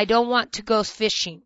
I don't want to go fishing.